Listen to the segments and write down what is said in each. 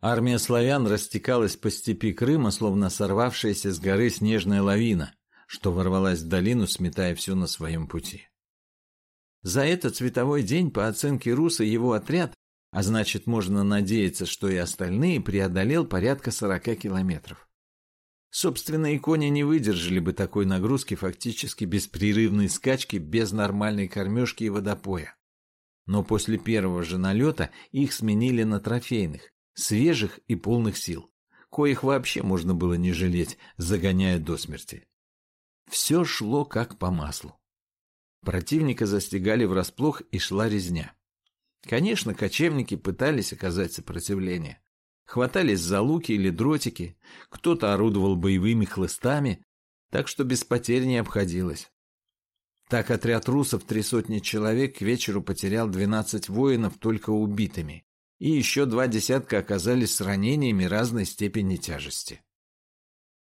Армия славян растекалась по степи Крыма, словно сорвавшаяся с горы снежная лавина, что ворвалась в долину, сметая все на своем пути. За этот световой день, по оценке Руса, его отряд, а значит, можно надеяться, что и остальные, преодолел порядка 40 километров. Собственные кони не выдержали бы такой нагрузки фактически беспрерывной скачки без нормальной кормежки и водопоя. Но после первого же налета их сменили на трофейных, свежих и полных сил, коих вообще можно было не жалеть, загоняя до смерти. Все шло как по маслу. Противника застигали врасплох и шла резня. Конечно, кочевники пытались оказать сопротивление. Хватались за луки или дротики, кто-то орудовал боевыми хлыстами, так что без потерь не обходилось. Так отряд русов три сотни человек к вечеру потерял 12 воинов только убитыми, и еще два десятка оказались с ранениями разной степени тяжести.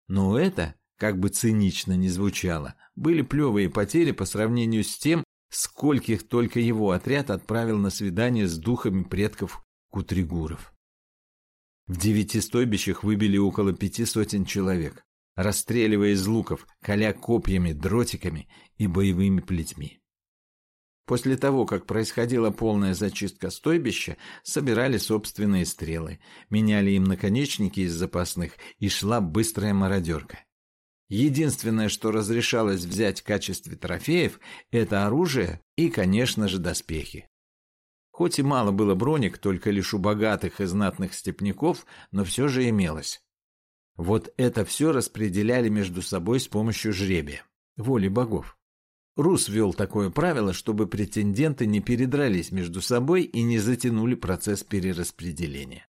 Но это, как бы цинично ни звучало, были плевые потери по сравнению с тем, скольких только его отряд отправил на свидание с духами предков Кутригуров. В девяти стойбищах выбили около пяти сотен человек, расстреливая из луков, коля копьями, дротиками и боевыми плетьми. После того, как происходила полная зачистка стойбища, собирали собственные стрелы, меняли им наконечники из запасных, и шла быстрая мародерка. Единственное, что разрешалось взять в качестве трофеев, это оружие и, конечно же, доспехи. Хоть и мало было броник, только лишь у богатых и знатных степняков, но все же имелось. Вот это все распределяли между собой с помощью жребия, воли богов. Рус ввел такое правило, чтобы претенденты не передрались между собой и не затянули процесс перераспределения.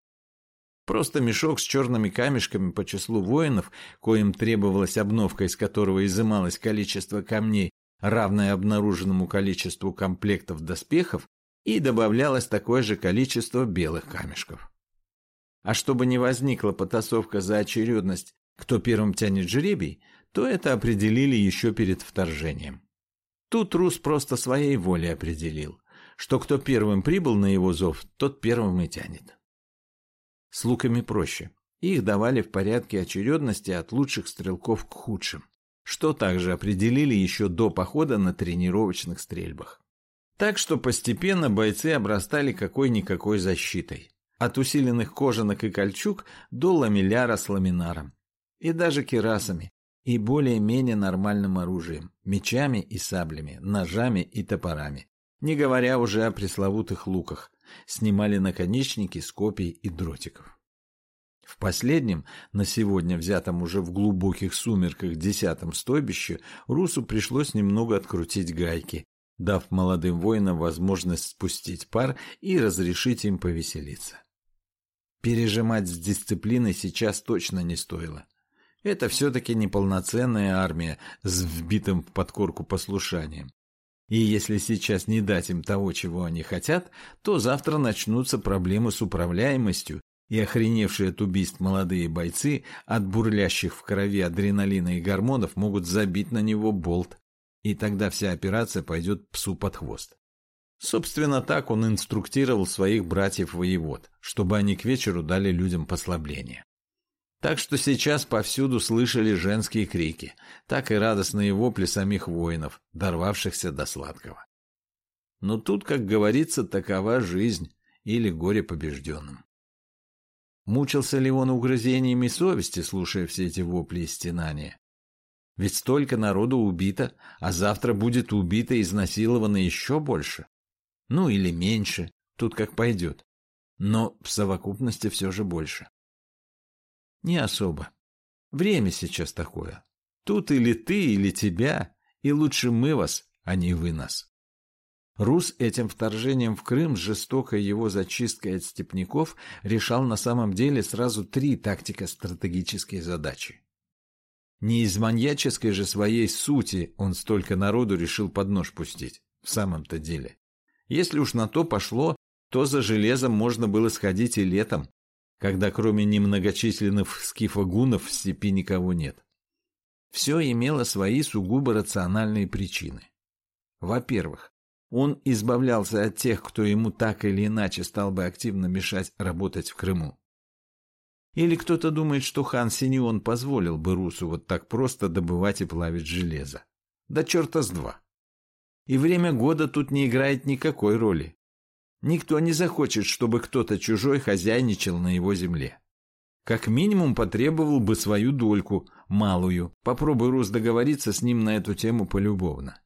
Просто мешок с черными камешками по числу воинов, коим требовалась обновка, из которого изымалось количество камней, равное обнаруженному количеству комплектов доспехов, и добавлялось такое же количество белых камешков. А чтобы не возникла потасовка за очередность, кто первым тянет жребий, то это определили еще перед вторжением. Тут Рус просто своей волей определил, что кто первым прибыл на его зов, тот первым и тянет. С луками проще. Их давали в порядке очередности от лучших стрелков к худшим, что также определили еще до похода на тренировочных стрельбах. Так что постепенно бойцы обрастали какой-никакой защитой. От усиленных кожанок и кольчуг до ламеляра с ламинаром. И даже керасами. И более-менее нормальным оружием. Мечами и саблями, ножами и топорами. Не говоря уже о пресловутых луках. Снимали наконечники с копий и дротиков. В последнем, на сегодня взятом уже в глубоких сумерках десятом стойбище, Русу пришлось немного открутить гайки, дав молодым воинам возможность спустить пар и разрешить им повеселиться. Пережимать с дисциплиной сейчас точно не стоило. Это все-таки неполноценная армия с вбитым в подкорку послушанием. И если сейчас не дать им того, чего они хотят, то завтра начнутся проблемы с управляемостью, и охреневшие от убийств молодые бойцы от бурлящих в крови адреналина и гормонов могут забить на него болт и тогда вся операция пойдет псу под хвост. Собственно, так он инструктировал своих братьев-воевод, чтобы они к вечеру дали людям послабление. Так что сейчас повсюду слышали женские крики, так и радостные вопли самих воинов, дорвавшихся до сладкого. Но тут, как говорится, такова жизнь или горе побежденным. Мучился ли он угрызениями совести, слушая все эти вопли и стенания? Ведь столько народу убито, а завтра будет убито и изнасиловано еще больше. Ну или меньше, тут как пойдет. Но в совокупности все же больше. Не особо. Время сейчас такое. Тут или ты, или тебя, и лучше мы вас, а не вы нас. Рус этим вторжением в Крым с жестокой его зачисткой от степняков решал на самом деле сразу три тактико-стратегические задачи. Не из маньяческой же своей сути он столько народу решил под нож пустить. В самом-то деле. Если уж на то пошло, то за железом можно было сходить и летом, когда кроме немногочисленных скифогунов в степи никого нет. Все имело свои сугубо рациональные причины. Во-первых, он избавлялся от тех, кто ему так или иначе стал бы активно мешать работать в Крыму. Или кто-то думает, что хан Синеон позволил бы Русу вот так просто добывать и плавить железо? Да черта с два. И время года тут не играет никакой роли. Никто не захочет, чтобы кто-то чужой хозяйничал на его земле. Как минимум потребовал бы свою дольку, малую. Попробуй Рус договориться с ним на эту тему полюбовно.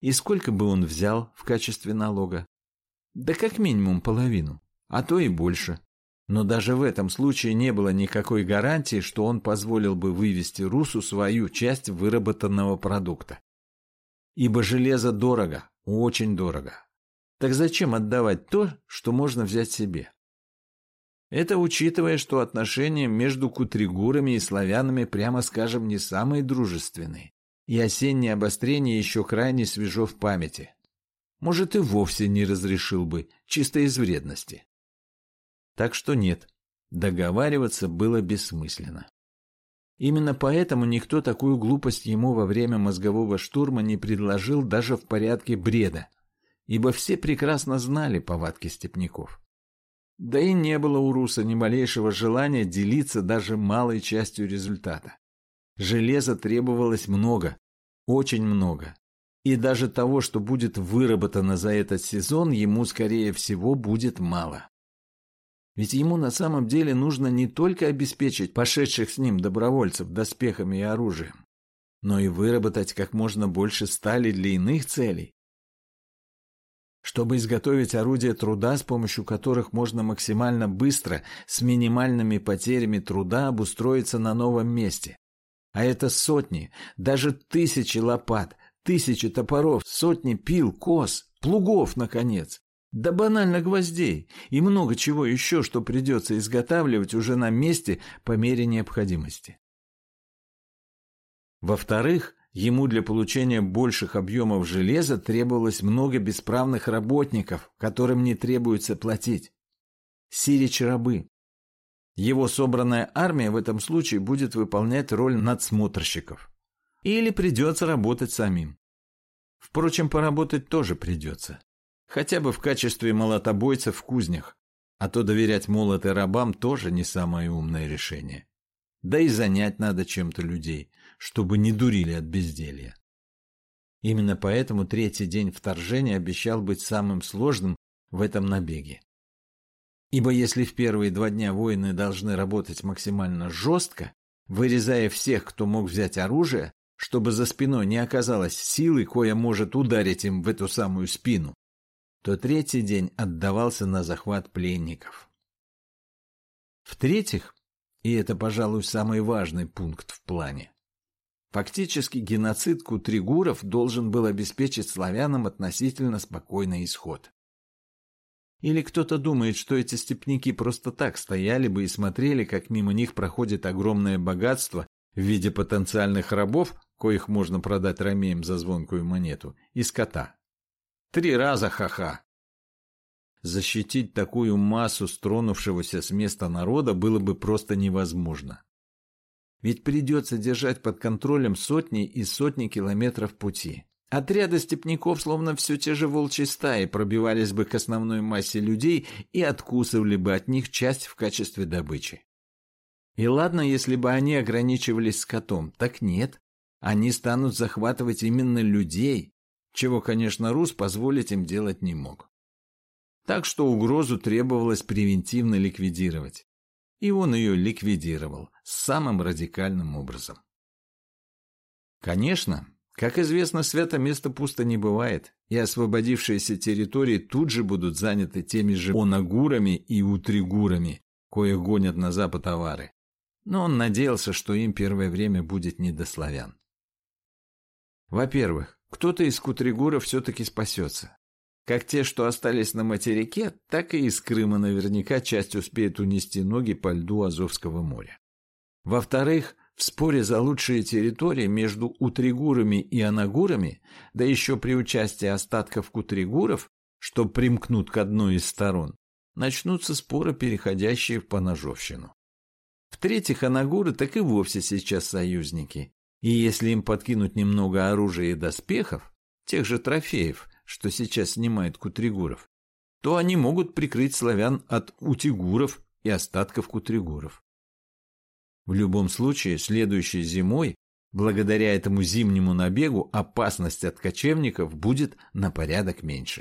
И сколько бы он взял в качестве налога? Да как минимум половину, а то и больше. Но даже в этом случае не было никакой гарантии, что он позволил бы вывести Русу свою часть выработанного продукта. Ибо железо дорого, очень дорого. Так зачем отдавать то, что можно взять себе? Это учитывая, что отношения между кутригурами и славянами, прямо скажем, не самые дружественные, и осеннее обострение еще крайне свежо в памяти. Может, и вовсе не разрешил бы, чисто из вредности. Так что нет, договариваться было бессмысленно. Именно поэтому никто такую глупость ему во время мозгового штурма не предложил даже в порядке бреда, ибо все прекрасно знали повадки степняков. Да и не было у Руса ни малейшего желания делиться даже малой частью результата. Железа требовалось много, очень много. И даже того, что будет выработано за этот сезон, ему, скорее всего, будет мало. Ведь ему на самом деле нужно не только обеспечить пошедших с ним добровольцев доспехами и оружием, но и выработать как можно больше стали для иных целей. Чтобы изготовить орудия труда, с помощью которых можно максимально быстро, с минимальными потерями труда обустроиться на новом месте. А это сотни, даже тысячи лопат, тысячи топоров, сотни пил, кос, плугов, наконец. Да банально гвоздей и много чего еще, что придется изготавливать уже на месте по мере необходимости. Во-вторых, ему для получения больших объемов железа требовалось много бесправных работников, которым не требуется платить. Сирич-рабы. Его собранная армия в этом случае будет выполнять роль надсмотрщиков. Или придется работать самим. Впрочем, поработать тоже придется. Хотя бы в качестве молотобойцев в кузнях. А то доверять молоты рабам тоже не самое умное решение. Да и занять надо чем-то людей, чтобы не дурили от безделья. Именно поэтому третий день вторжения обещал быть самым сложным в этом набеге. Ибо если в первые два дня воины должны работать максимально жестко, вырезая всех, кто мог взять оружие, чтобы за спиной не оказалось силы, кое может ударить им в эту самую спину, то третий день отдавался на захват пленников. В-третьих, и это, пожалуй, самый важный пункт в плане, фактически геноцид кутригуров должен был обеспечить славянам относительно спокойный исход. Или кто-то думает, что эти степняки просто так стояли бы и смотрели, как мимо них проходит огромное богатство в виде потенциальных рабов, коих можно продать ромеям за звонкую монету, и скота. Три раза ха-ха. Защитить такую массу стронувшегося с места народа было бы просто невозможно. Ведь придется держать под контролем сотни и сотни километров пути. Отряды степняков, словно все те же волчьи стаи, пробивались бы к основной массе людей и откусывали бы от них часть в качестве добычи. И ладно, если бы они ограничивались скотом, так нет. Они станут захватывать именно людей, чего, конечно, Рус позволить им делать не мог. Так что угрозу требовалось превентивно ликвидировать. И он ее ликвидировал самым радикальным образом. Конечно, как известно, свято место пусто не бывает, и освободившиеся территории тут же будут заняты теми же онагурами и утригурами, коих гонят на запад товары. Но он надеялся, что им первое время будет не до славян. Во-первых, кто-то из кутригуров все-таки спасется. Как те, что остались на материке, так и из Крыма наверняка часть успеет унести ноги по льду Азовского моря. Во-вторых, в споре за лучшие территории между утригурами и анагурами, да еще при участии остатков кутригуров, что примкнут к одной из сторон, начнутся споры, переходящие в поножовщину. В-третьих, анагуры так и вовсе сейчас союзники, и если им подкинуть немного оружия и доспехов, тех же трофеев, что сейчас снимает Кутригуров, то они могут прикрыть славян от утигуров и остатков Кутригуров. В любом случае, следующей зимой, благодаря этому зимнему набегу, опасность от кочевников будет на порядок меньше.